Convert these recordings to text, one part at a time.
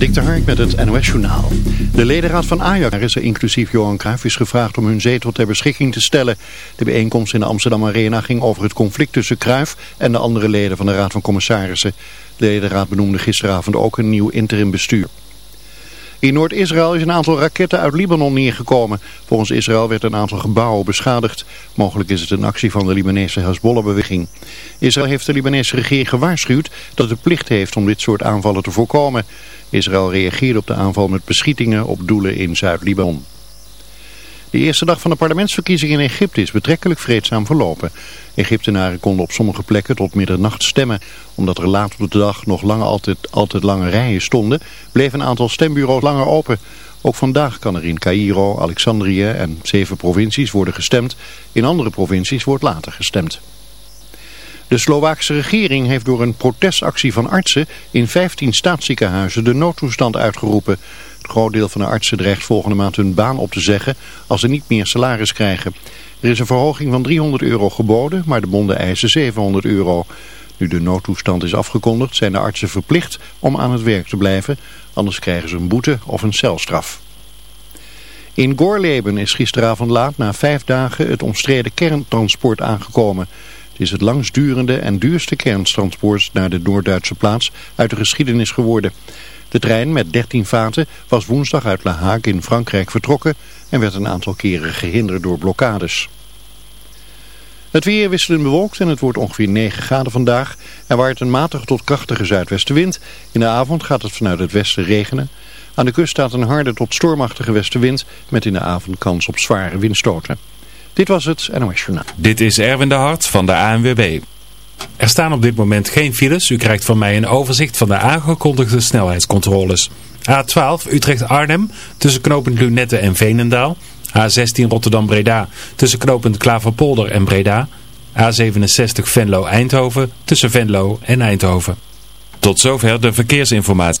Dik de Hark met het NOS Journaal. De ledenraad van Ajax is er inclusief Johan Cruijff is gevraagd om hun zetel ter beschikking te stellen. De bijeenkomst in de Amsterdam Arena ging over het conflict tussen Cruijff en de andere leden van de Raad van Commissarissen. De ledenraad benoemde gisteravond ook een nieuw interim bestuur. In Noord-Israël is een aantal raketten uit Libanon neergekomen. Volgens Israël werd een aantal gebouwen beschadigd. Mogelijk is het een actie van de Libanese Hezbollah-beweging. Israël heeft de Libanese regering gewaarschuwd dat het plicht heeft om dit soort aanvallen te voorkomen. Israël reageerde op de aanval met beschietingen op doelen in Zuid-Libanon. De eerste dag van de parlementsverkiezingen in Egypte is betrekkelijk vreedzaam verlopen. Egyptenaren konden op sommige plekken tot middernacht stemmen. Omdat er laat op de dag nog lange, altijd, altijd lange rijen stonden, bleef een aantal stembureaus langer open. Ook vandaag kan er in Cairo, Alexandrië en zeven provincies worden gestemd. In andere provincies wordt later gestemd. De Slovaakse regering heeft door een protestactie van artsen in 15 staatsziekenhuizen de noodtoestand uitgeroepen. Groot deel van de artsen dreigt volgende maand hun baan op te zeggen als ze niet meer salaris krijgen. Er is een verhoging van 300 euro geboden, maar de bonden eisen 700 euro. Nu de noodtoestand is afgekondigd zijn de artsen verplicht om aan het werk te blijven, anders krijgen ze een boete of een celstraf. In Gorleben is gisteravond laat na vijf dagen het omstreden kerntransport aangekomen. Het is het langstdurende en duurste kerntransport naar de Noord-Duitse plaats uit de geschiedenis geworden. De trein met 13 vaten was woensdag uit La Hague in Frankrijk vertrokken en werd een aantal keren gehinderd door blokkades. Het weer wisselend bewolkt en het wordt ongeveer 9 graden vandaag. Er waait een matige tot krachtige zuidwestenwind. In de avond gaat het vanuit het westen regenen. Aan de kust staat een harde tot stormachtige westenwind met in de avond kans op zware windstoten. Dit was het NOS Journaal. Dit is Erwin de Hart van de ANWB. Er staan op dit moment geen files. U krijgt van mij een overzicht van de aangekondigde snelheidscontroles. A12 Utrecht-Arnhem tussen knooppunt Lunette en Veenendaal. A16 Rotterdam-Breda tussen knooppunt Klaverpolder en Breda. A67 Venlo-Eindhoven tussen Venlo en Eindhoven. Tot zover de verkeersinformatie.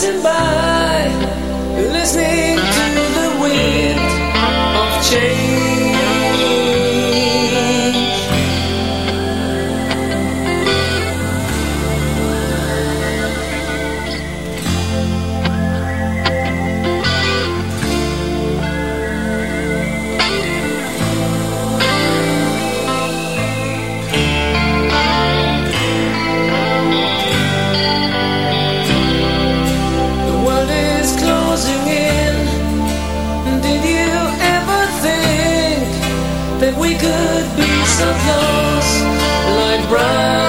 Passing by, of yours like brown.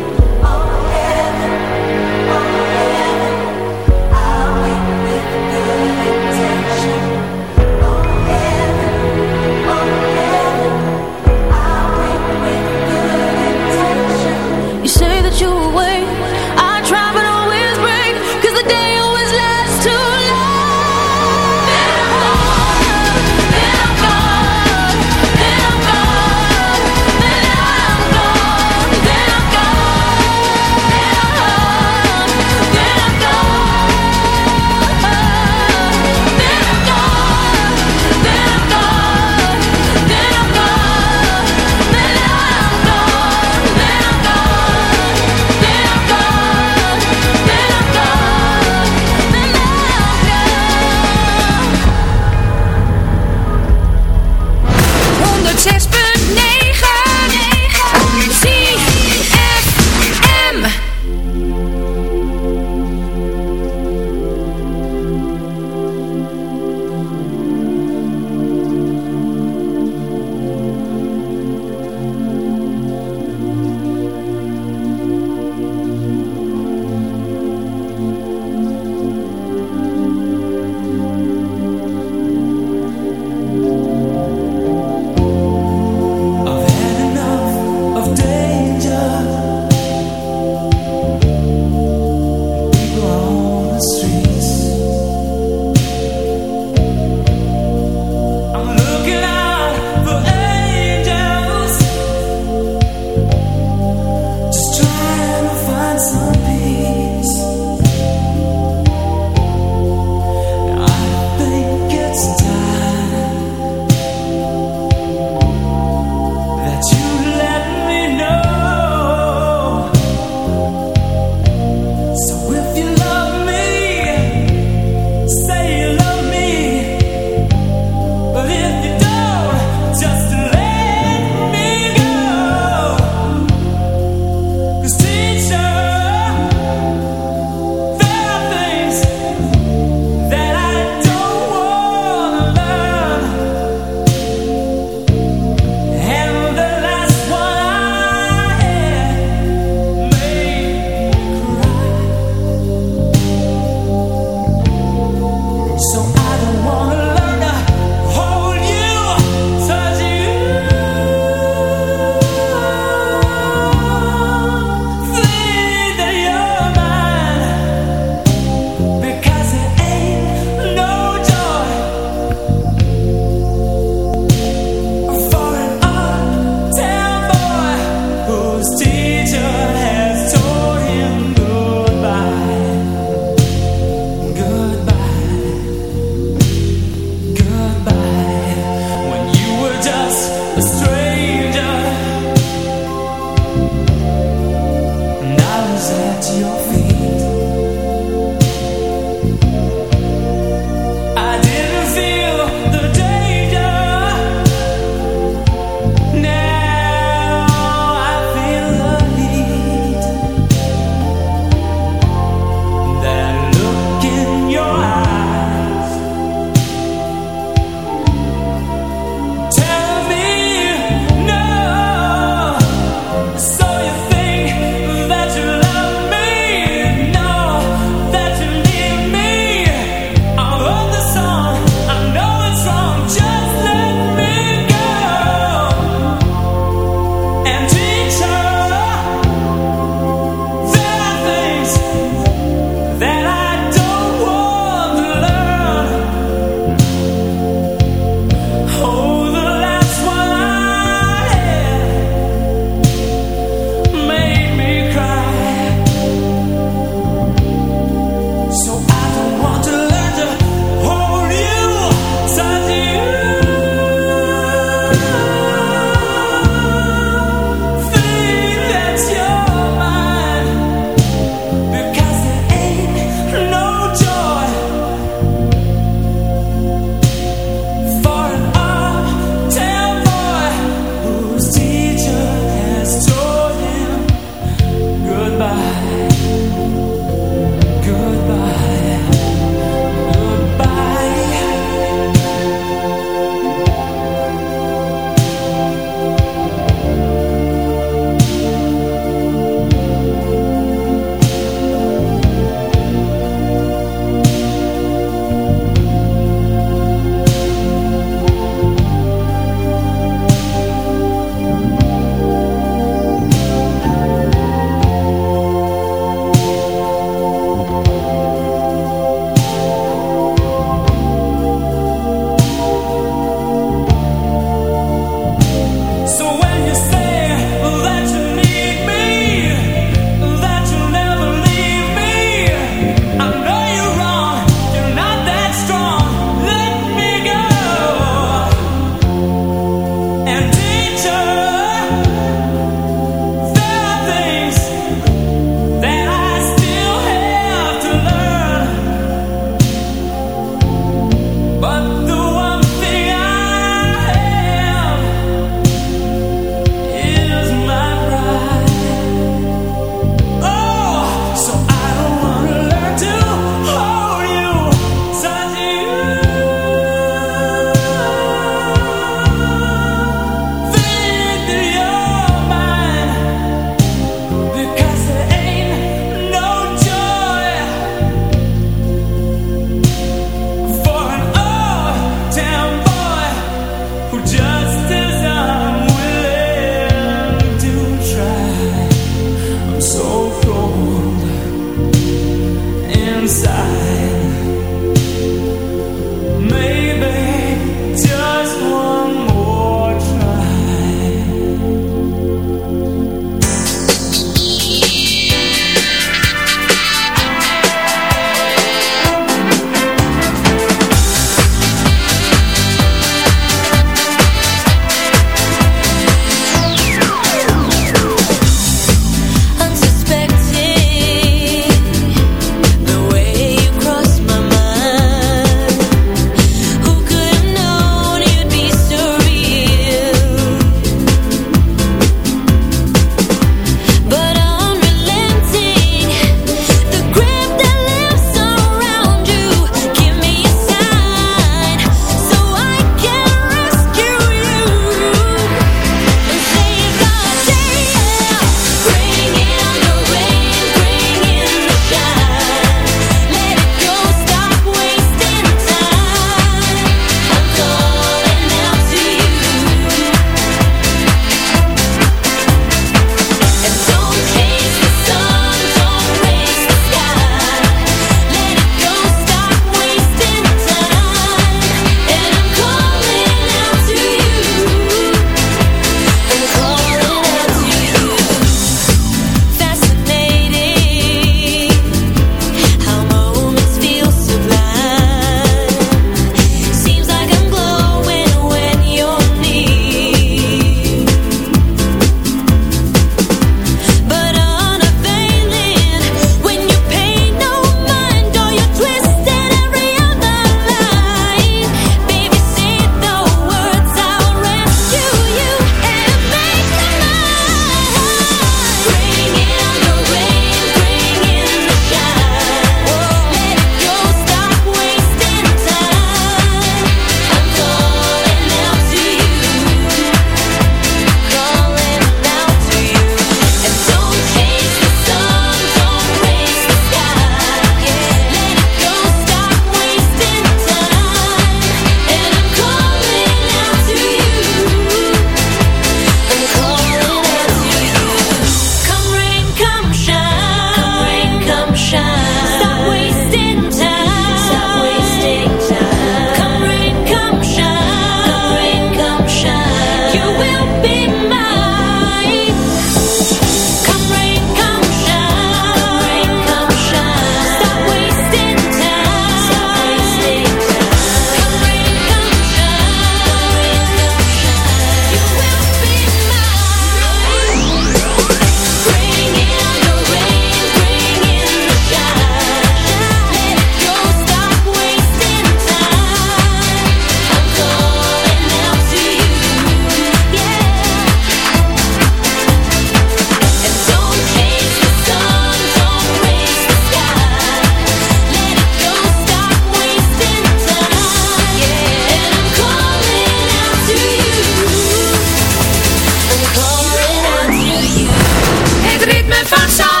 ritme van zon.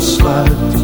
sluit.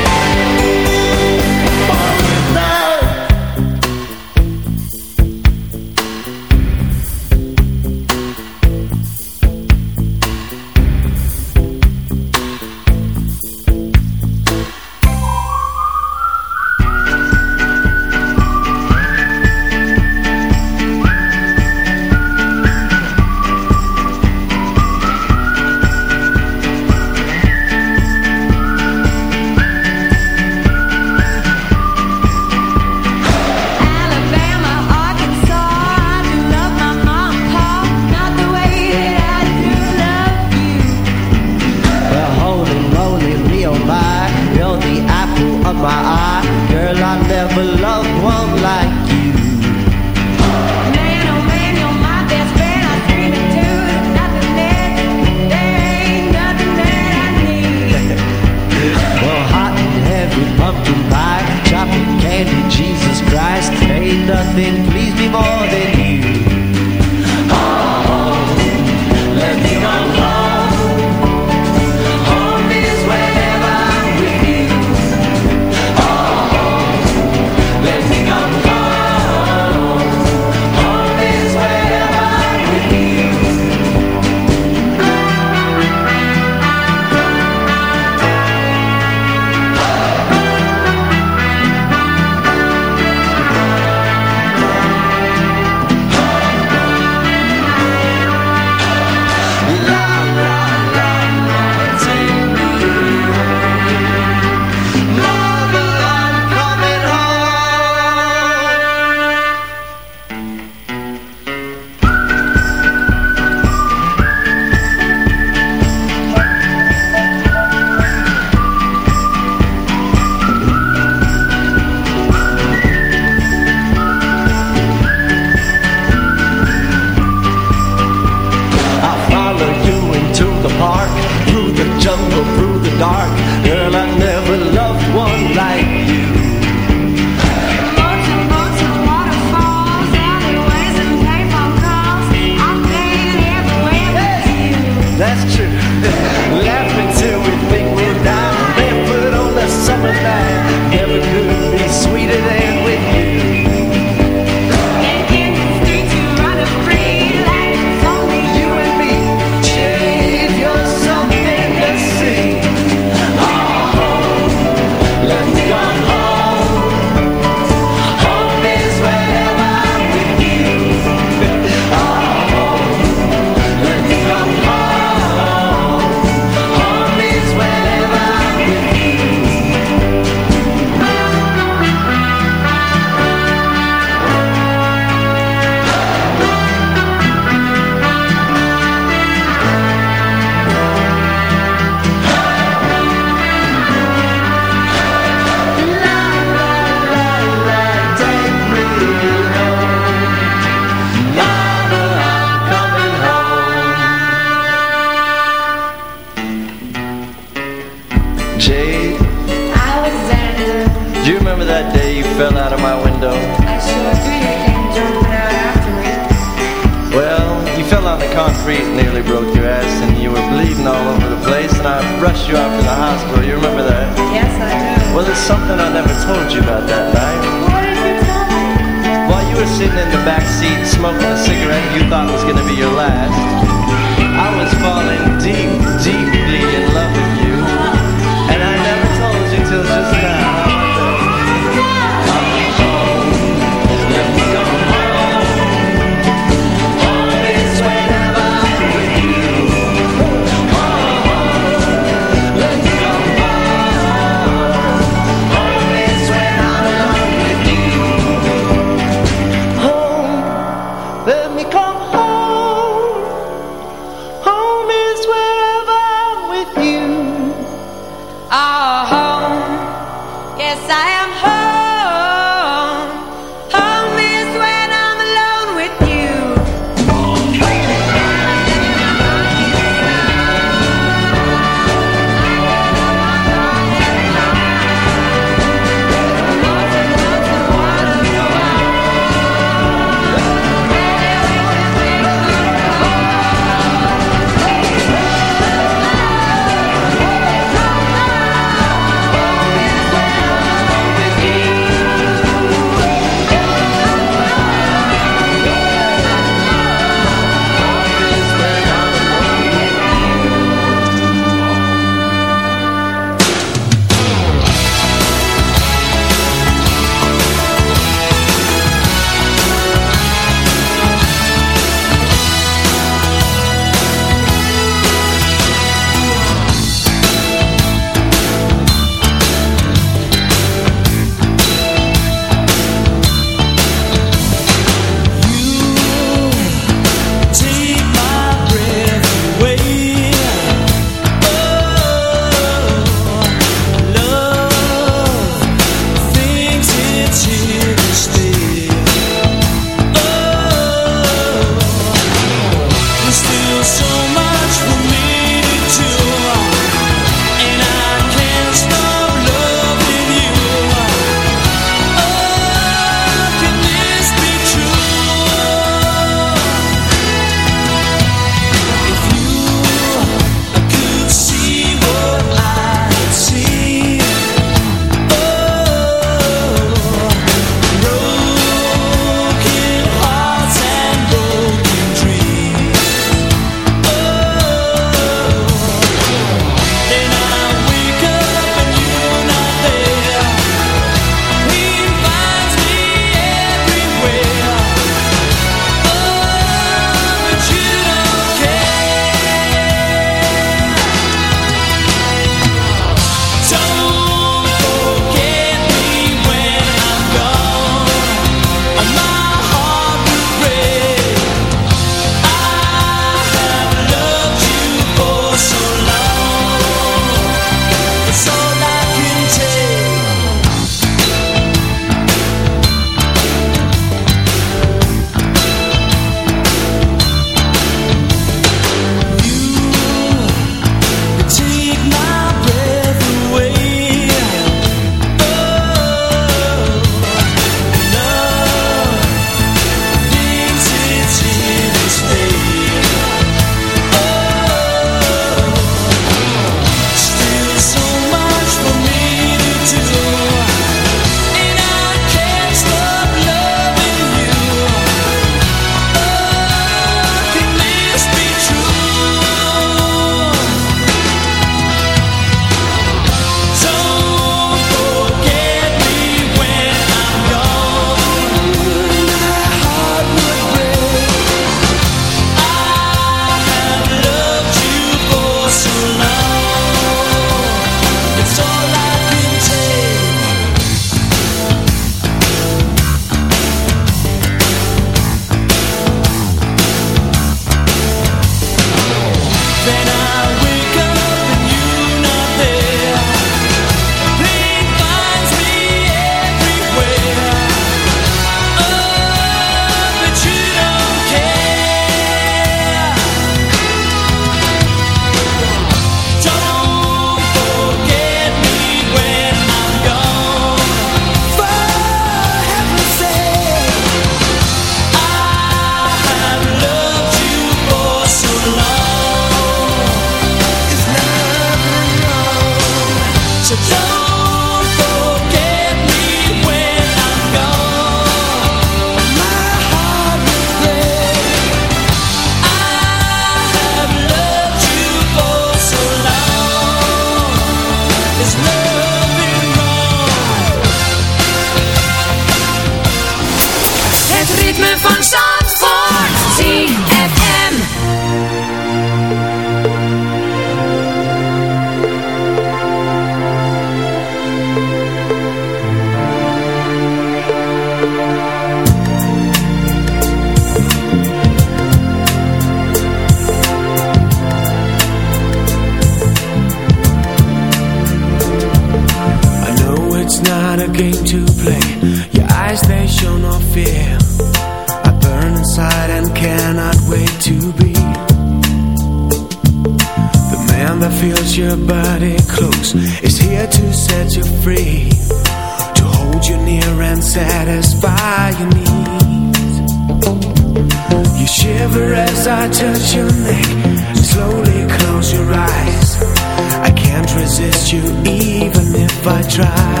you even if I try.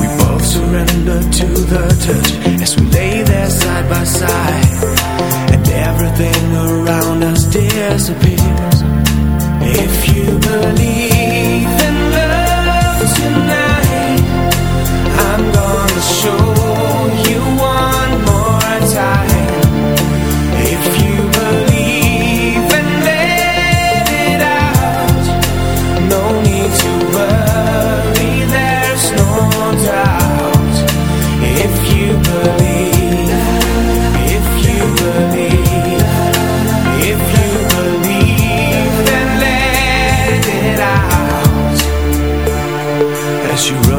We both surrender to the touch As we lay there side by side. And everything around us disappears. If you believe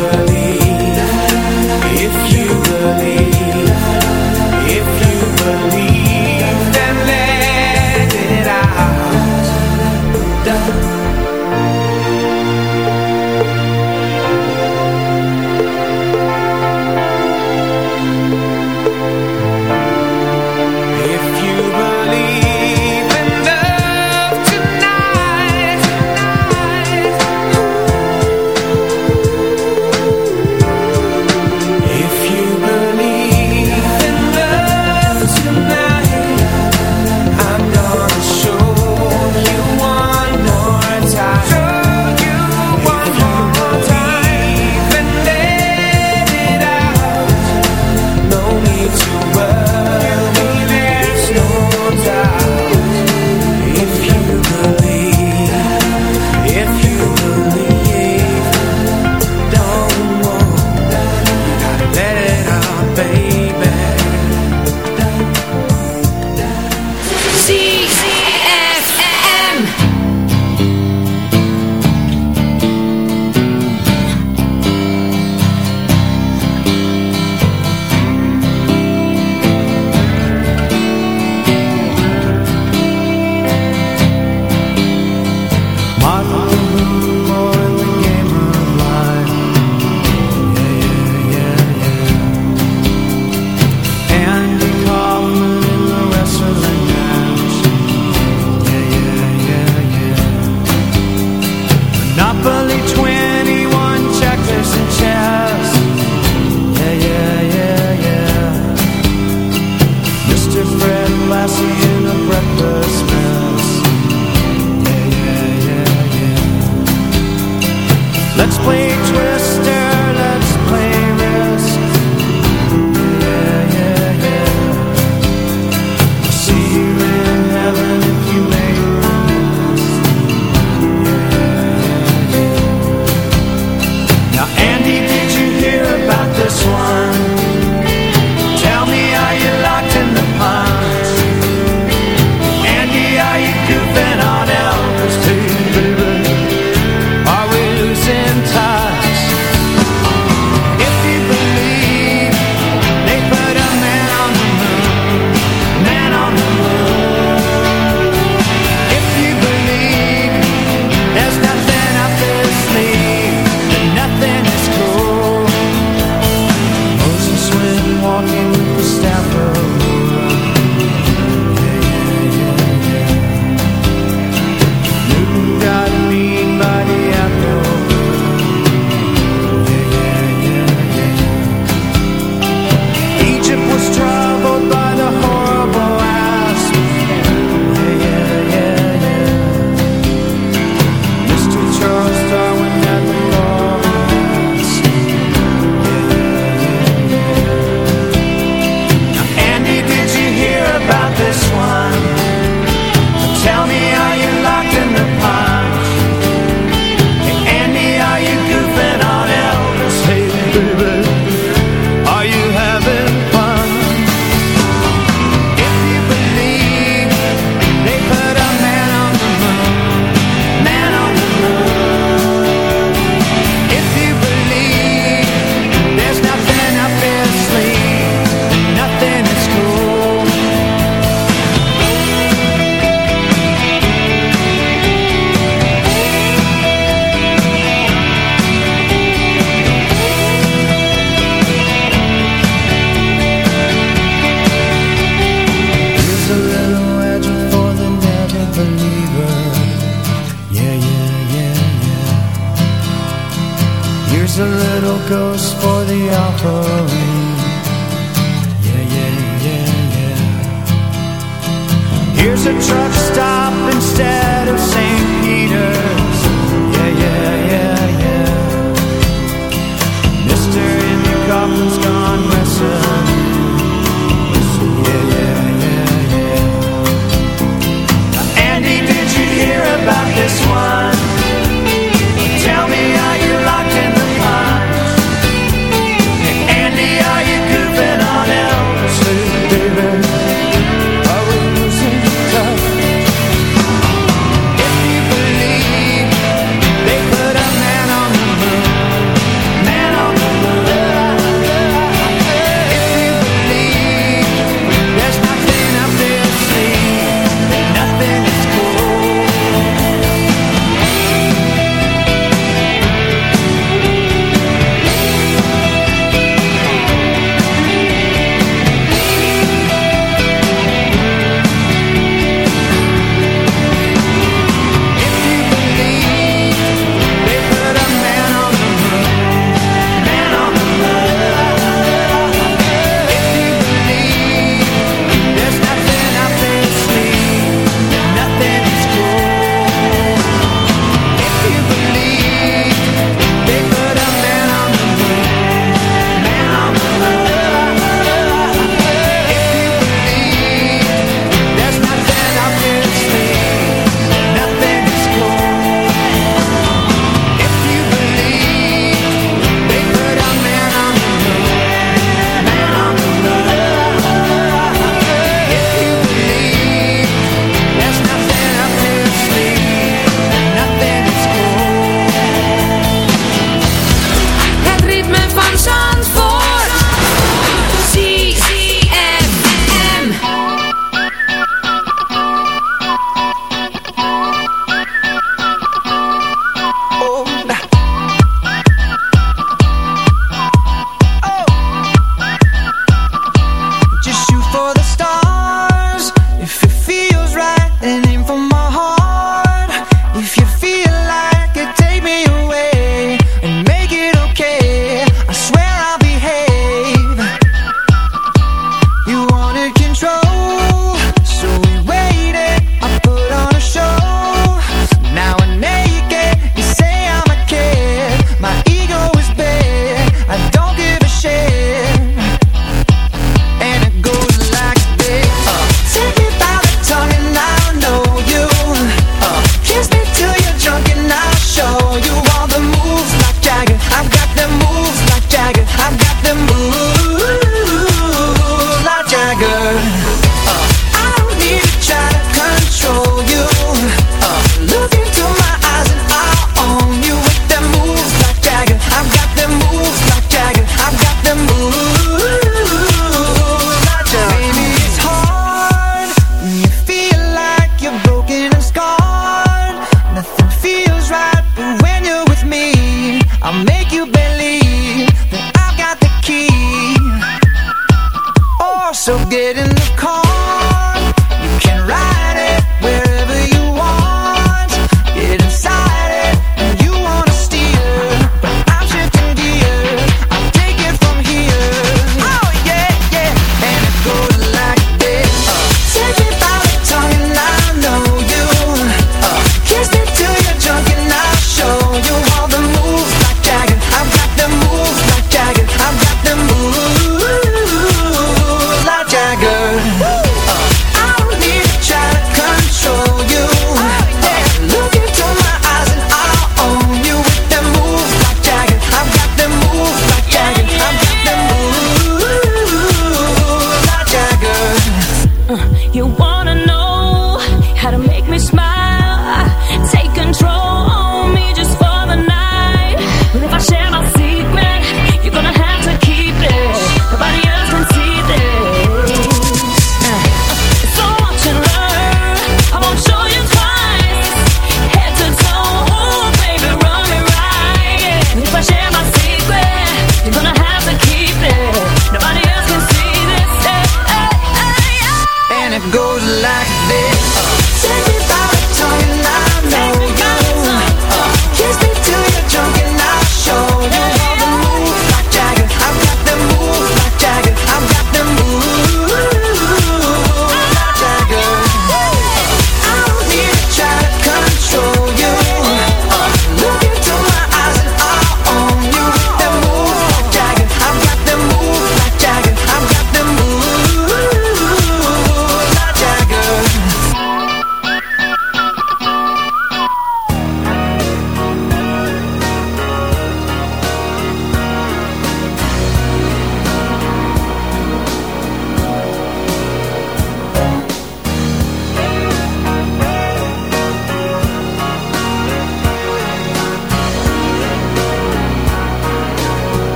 Galilee. Let's play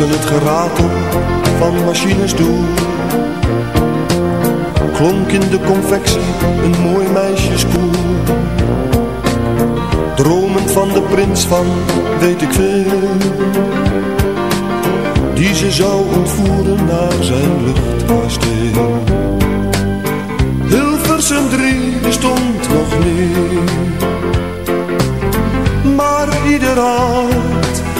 Tussen het geratel van machines door Klonk in de confectie een mooi meisjeskoor Dromend van de prins van weet ik veel Die ze zou ontvoeren naar zijn luchtkasteel. Hilversum 3 bestond nog niet Maar ieder